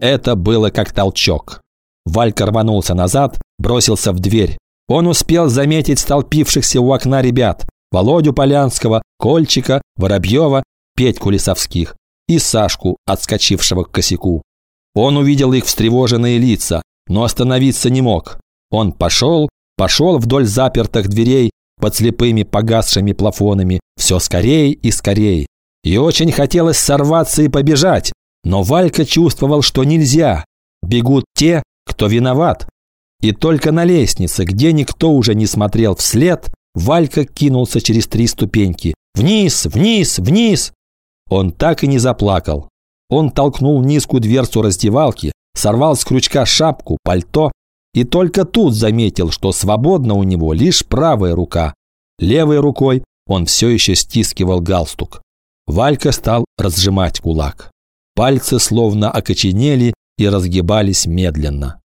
Это было как толчок. Валька рванулся назад, бросился в дверь. Он успел заметить столпившихся у окна ребят. Володю Полянского, Кольчика, Воробьева, Петьку Лисовских и Сашку, отскочившего к косяку. Он увидел их встревоженные лица, но остановиться не мог. Он пошел, пошел вдоль запертых дверей под слепыми погасшими плафонами, все скорее и скорее. И очень хотелось сорваться и побежать, но Валька чувствовал, что нельзя. Бегут те, кто виноват. И только на лестнице, где никто уже не смотрел вслед, Валька кинулся через три ступеньки. Вниз, вниз, вниз! Он так и не заплакал. Он толкнул низкую дверцу раздевалки, сорвал с крючка шапку, пальто и только тут заметил, что свободна у него лишь правая рука. Левой рукой он все еще стискивал галстук. Валька стал разжимать кулак. Пальцы словно окоченели и разгибались медленно.